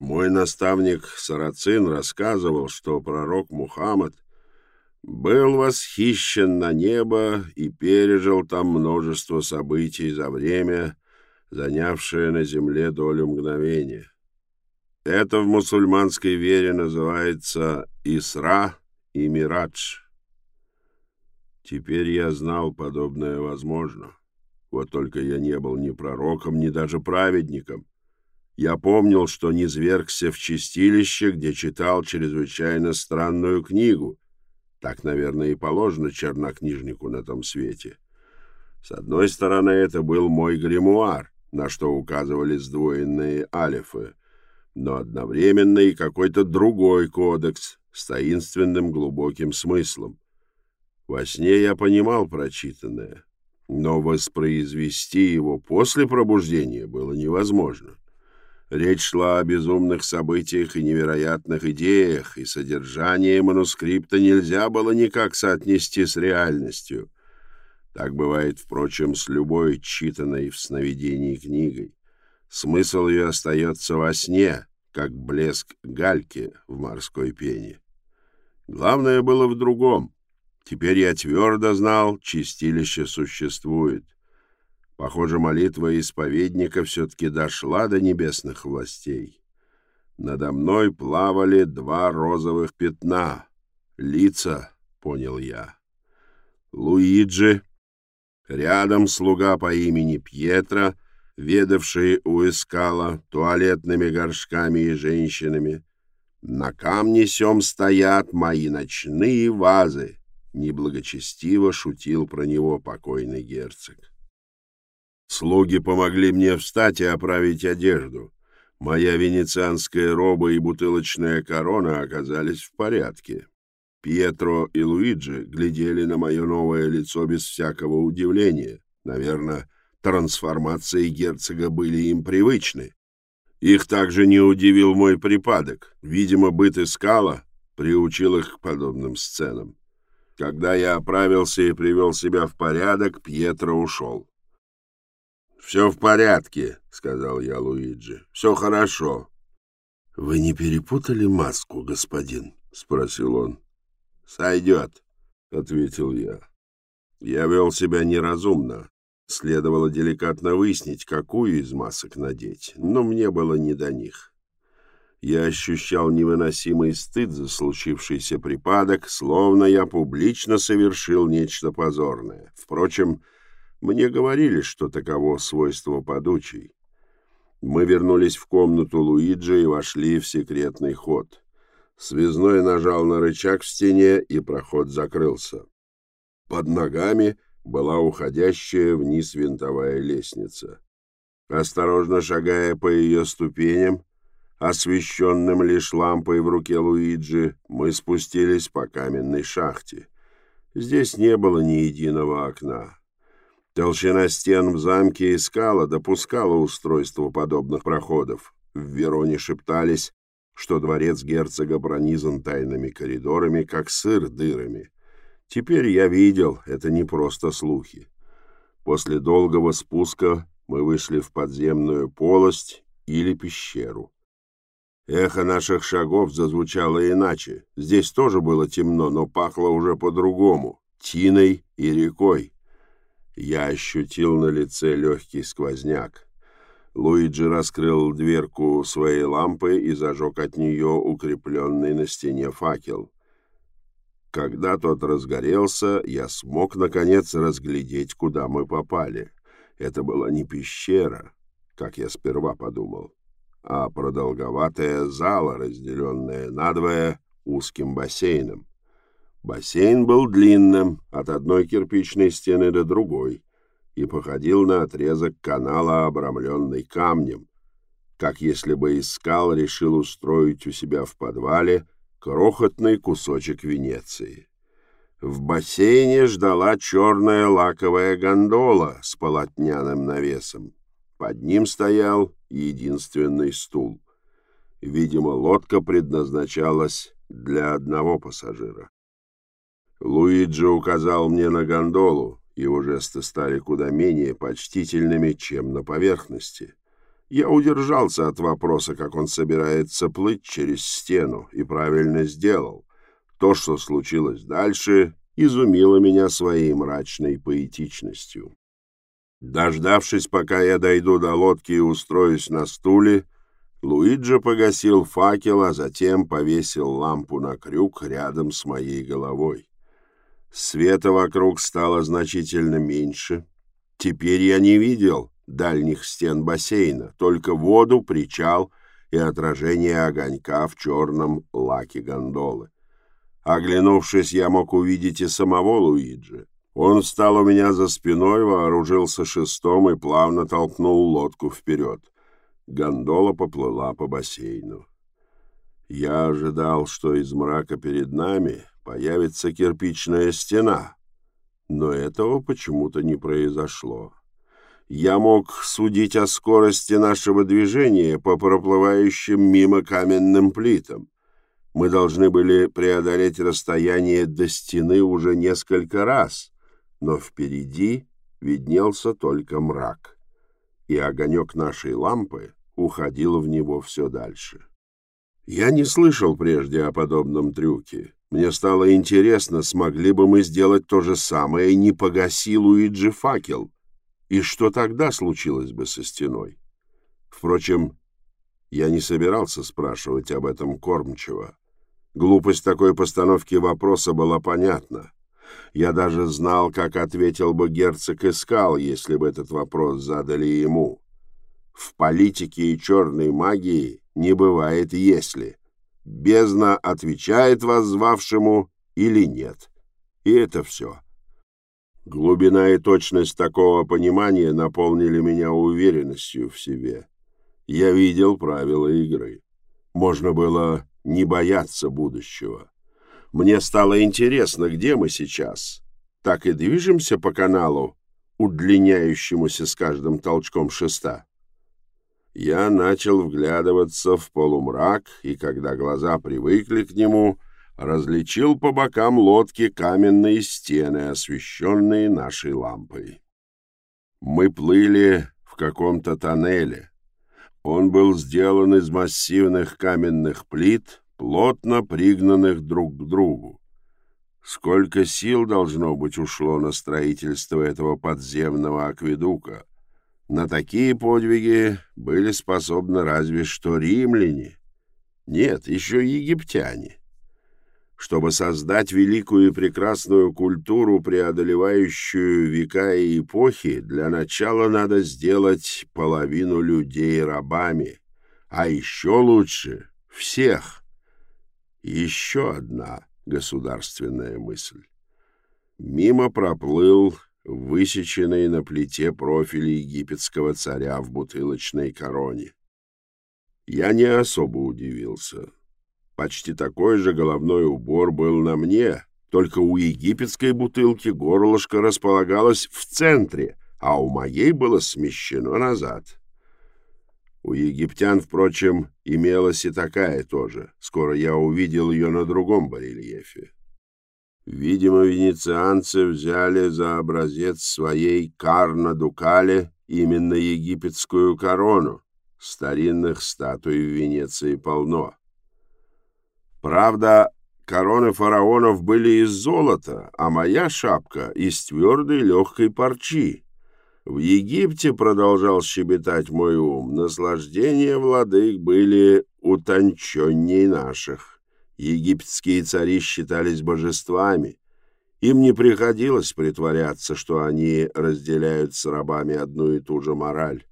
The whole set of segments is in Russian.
Мой наставник Сарацин рассказывал, что пророк Мухаммад был восхищен на небо и пережил там множество событий за время, занявшее на земле долю мгновения. Это в мусульманской вере называется Исра и Мирадж. Теперь я знал, подобное возможно. Вот только я не был ни пророком, ни даже праведником. Я помнил, что не звергся в чистилище, где читал чрезвычайно странную книгу. Так, наверное, и положено чернокнижнику на том свете. С одной стороны, это был мой гримуар, на что указывали сдвоенные алифы, но одновременно и какой-то другой кодекс с таинственным глубоким смыслом. Во сне я понимал прочитанное, но воспроизвести его после пробуждения было невозможно. Речь шла о безумных событиях и невероятных идеях, и содержание манускрипта нельзя было никак соотнести с реальностью. Так бывает, впрочем, с любой читанной в сновидении книгой. Смысл ее остается во сне, как блеск гальки в морской пене. Главное было в другом. Теперь я твердо знал, чистилище существует. Похоже, молитва исповедника все-таки дошла до небесных властей. Надо мной плавали два розовых пятна. Лица, понял я. Луиджи, рядом слуга по имени Пьетро, ведавший у Эскала туалетными горшками и женщинами. На камне сём стоят мои ночные вазы. Неблагочестиво шутил про него покойный герцог. Слуги помогли мне встать и оправить одежду. Моя венецианская роба и бутылочная корона оказались в порядке. Пьетро и Луиджи глядели на мое новое лицо без всякого удивления. Наверное, трансформации герцога были им привычны. Их также не удивил мой припадок. Видимо, быт искала приучил их к подобным сценам. Когда я оправился и привел себя в порядок, Пьетро ушел. «Все в порядке», — сказал я Луиджи. «Все хорошо». «Вы не перепутали маску, господин?» — спросил он. «Сойдет», — ответил я. Я вел себя неразумно. Следовало деликатно выяснить, какую из масок надеть, но мне было не до них. Я ощущал невыносимый стыд за случившийся припадок, словно я публично совершил нечто позорное. Впрочем, мне говорили, что таково свойство подучей. Мы вернулись в комнату Луиджи и вошли в секретный ход. Связной нажал на рычаг в стене, и проход закрылся. Под ногами была уходящая вниз винтовая лестница. Осторожно шагая по ее ступеням, освещенным лишь лампой в руке Луиджи, мы спустились по каменной шахте. Здесь не было ни единого окна. Толщина стен в замке и скала допускала устройство подобных проходов. В Вероне шептались, что дворец герцога пронизан тайными коридорами, как сыр дырами. Теперь я видел, это не просто слухи. После долгого спуска мы вышли в подземную полость или пещеру. Эхо наших шагов зазвучало иначе. Здесь тоже было темно, но пахло уже по-другому — тиной и рекой. Я ощутил на лице легкий сквозняк. Луиджи раскрыл дверку своей лампы и зажег от нее укрепленный на стене факел. Когда тот разгорелся, я смог, наконец, разглядеть, куда мы попали. Это была не пещера, как я сперва подумал, а продолговатая зала, разделенная надвое узким бассейном. Бассейн был длинным, от одной кирпичной стены до другой, и походил на отрезок канала, обрамленный камнем, как если бы искал решил устроить у себя в подвале крохотный кусочек Венеции. В бассейне ждала черная лаковая гондола с полотняным навесом. Под ним стоял единственный стул. Видимо, лодка предназначалась для одного пассажира. Луиджи указал мне на гондолу, его жесты стали куда менее почтительными, чем на поверхности. Я удержался от вопроса, как он собирается плыть через стену, и правильно сделал. То, что случилось дальше, изумило меня своей мрачной поэтичностью. Дождавшись, пока я дойду до лодки и устроюсь на стуле, Луиджи погасил факел, а затем повесил лампу на крюк рядом с моей головой. Света вокруг стало значительно меньше. Теперь я не видел дальних стен бассейна, только воду, причал и отражение огонька в черном лаке гондолы. Оглянувшись, я мог увидеть и самого Луиджи. Он встал у меня за спиной, вооружился шестом и плавно толкнул лодку вперед. Гондола поплыла по бассейну. Я ожидал, что из мрака перед нами появится кирпичная стена, но этого почему-то не произошло. Я мог судить о скорости нашего движения по проплывающим мимо каменным плитам. Мы должны были преодолеть расстояние до стены уже несколько раз, но впереди виднелся только мрак, и огонек нашей лампы уходил в него все дальше. Я не слышал прежде о подобном трюке. Мне стало интересно, смогли бы мы сделать то же самое, не погаси Луиджи факел, и что тогда случилось бы со стеной. Впрочем, я не собирался спрашивать об этом кормчего. Глупость такой постановки вопроса была понятна. Я даже знал, как ответил бы герцог Искал, если бы этот вопрос задали ему. В политике и черной магии не бывает «если». Бездна отвечает воззвавшему или нет. И это все. Глубина и точность такого понимания наполнили меня уверенностью в себе. Я видел правила игры. Можно было не бояться будущего. Мне стало интересно, где мы сейчас. Так и движемся по каналу, удлиняющемуся с каждым толчком шеста. Я начал вглядываться в полумрак, и когда глаза привыкли к нему, различил по бокам лодки каменные стены, освещенные нашей лампой. Мы плыли в каком-то тоннеле. Он был сделан из массивных каменных плит, плотно пригнанных друг к другу. Сколько сил, должно быть, ушло на строительство этого подземного акведука. На такие подвиги были способны разве что римляне. Нет, еще египтяне. Чтобы создать великую и прекрасную культуру, преодолевающую века и эпохи, для начала надо сделать половину людей рабами, а еще лучше — всех. Еще одна государственная мысль. Мимо проплыл высеченный на плите профиль египетского царя в бутылочной короне. Я не особо удивился. Почти такой же головной убор был на мне, только у египетской бутылки горлышко располагалось в центре, а у моей было смещено назад. У египтян, впрочем, имелась и такая тоже. Скоро я увидел ее на другом барельефе. Видимо, венецианцы взяли за образец своей карна-дукале именно египетскую корону. Старинных статуй в Венеции полно. Правда, короны фараонов были из золота, а моя шапка — из твердой легкой парчи. В Египте, продолжал щебетать мой ум, наслаждения владык были утонченней наших. Египетские цари считались божествами. Им не приходилось притворяться, что они разделяют с рабами одну и ту же мораль.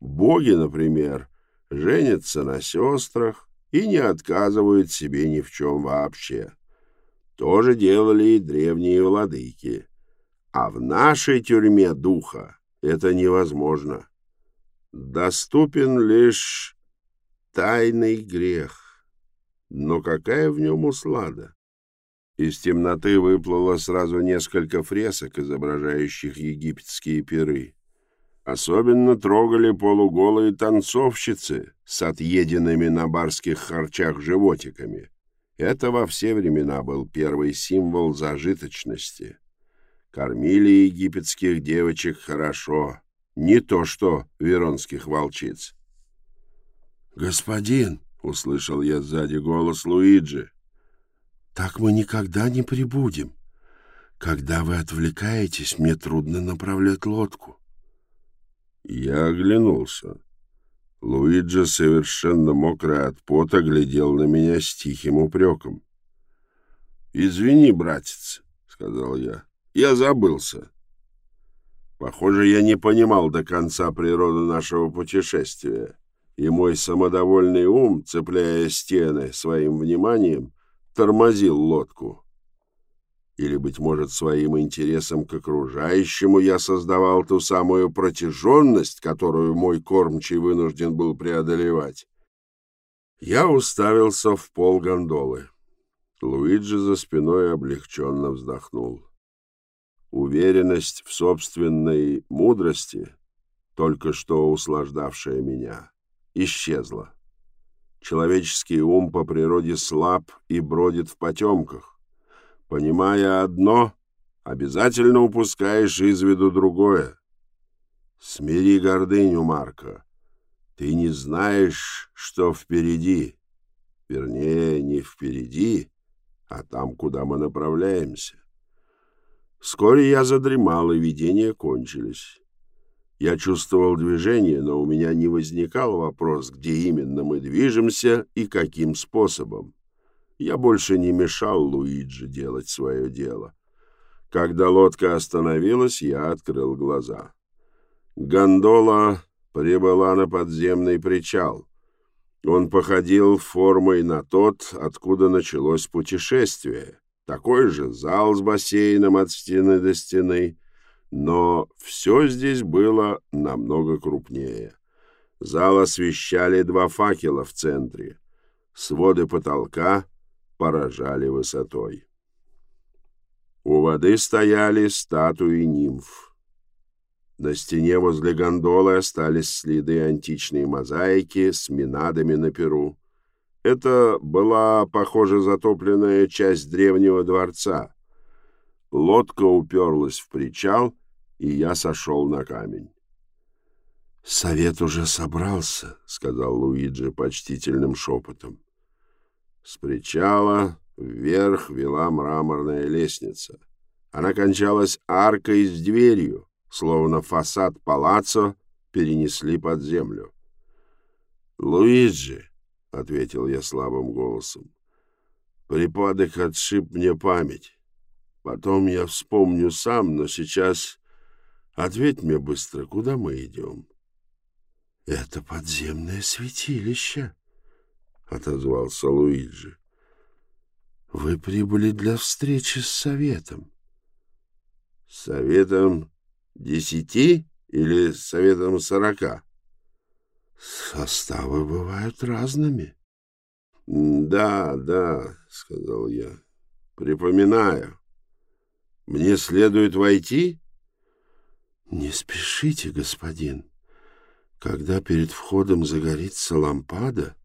Боги, например, женятся на сестрах и не отказывают себе ни в чем вообще. То же делали и древние владыки. А в нашей тюрьме духа это невозможно. Доступен лишь тайный грех. Но какая в нем услада? Из темноты выплыло сразу несколько фресок, изображающих египетские пиры. Особенно трогали полуголые танцовщицы с отъеденными на барских харчах животиками. Это во все времена был первый символ зажиточности. Кормили египетских девочек хорошо, не то что веронских волчиц. «Господин!» — услышал я сзади голос Луиджи. «Так мы никогда не прибудем. Когда вы отвлекаетесь, мне трудно направлять лодку». Я оглянулся. Луиджи, совершенно мокрый от пота, глядел на меня с тихим упреком. «Извини, братец», — сказал я, — «я забылся». Похоже, я не понимал до конца природу нашего путешествия, и мой самодовольный ум, цепляя стены своим вниманием, тормозил лодку. Или, быть может, своим интересом к окружающему я создавал ту самую протяженность, которую мой кормчий вынужден был преодолевать. Я уставился в пол гондолы. Луиджи за спиной облегченно вздохнул. Уверенность в собственной мудрости, только что услаждавшая меня, исчезла. Человеческий ум по природе слаб и бродит в потемках. Понимая одно, обязательно упускаешь из виду другое. Смири гордыню, Марка. Ты не знаешь, что впереди. Вернее, не впереди, а там, куда мы направляемся. Вскоре я задремал, и видения кончились. Я чувствовал движение, но у меня не возникал вопрос, где именно мы движемся и каким способом. Я больше не мешал Луиджи делать свое дело. Когда лодка остановилась, я открыл глаза. Гондола прибыла на подземный причал. Он походил формой на тот, откуда началось путешествие. Такой же зал с бассейном от стены до стены, но все здесь было намного крупнее. Зал освещали два факела в центре. Своды потолка поражали высотой. У воды стояли статуи нимф. На стене возле гондолы остались следы античной мозаики с минадами на перу. Это была, похоже, затопленная часть древнего дворца. Лодка уперлась в причал, и я сошел на камень. «Совет уже собрался», — сказал Луиджи почтительным шепотом. С причала вверх вела мраморная лестница. Она кончалась аркой с дверью, словно фасад палаццо перенесли под землю. «Луиджи», — ответил я слабым голосом, — «припадок отшиб мне память. Потом я вспомню сам, но сейчас ответь мне быстро, куда мы идем?» «Это подземное святилище», — отозвался Луиджи. «Вы прибыли для встречи с советом». «Советом десяти или советом сорока?» «Составы бывают разными». «Да, да», — сказал я, — «припоминаю. Мне следует войти?» «Не спешите, господин. Когда перед входом загорится лампада,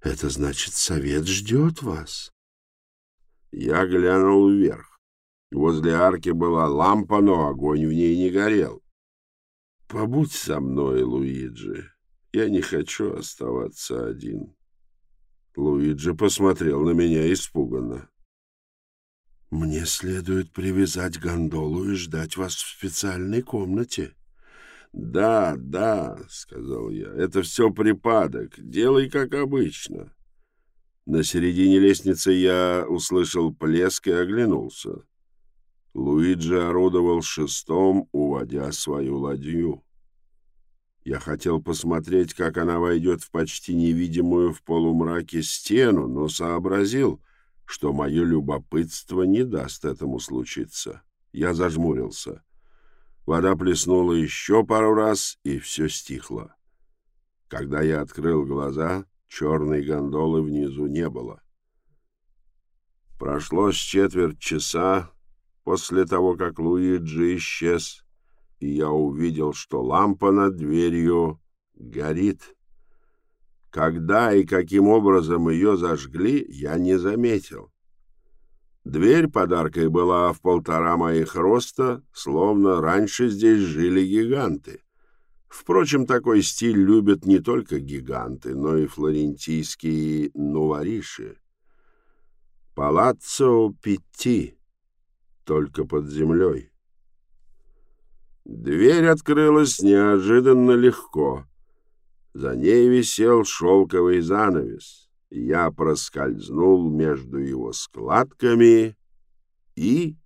это значит, совет ждет вас. Я глянул вверх. Возле арки была лампа, но огонь в ней не горел. «Побудь со мной, Луиджи. Я не хочу оставаться один». Луиджи посмотрел на меня испуганно. «Мне следует привязать гондолу и ждать вас в специальной комнате». «Да, да», — сказал я, — «это все припадок. Делай, как обычно». На середине лестницы я услышал плеск и оглянулся. Луиджи орудовал шестом, уводя свою ладью. Я хотел посмотреть, как она войдет в почти невидимую в полумраке стену, но сообразил, что мое любопытство не даст этому случиться. Я зажмурился. Вода плеснула еще пару раз, и все стихло. Когда я открыл глаза, черной гондолы внизу не было. Прошло четверть часа после того, как Луиджи исчез, и я увидел, что лампа над дверью горит. Когда и каким образом ее зажгли, я не заметил. Дверь подаркой была в полтора моих роста, словно раньше здесь жили гиганты. Впрочем, такой стиль любят не только гиганты, но и флорентийские нуариши. Палаццо Петти, только под землей. Дверь открылась неожиданно легко. За ней висел шелковый занавес. Я проскользнул между его складками и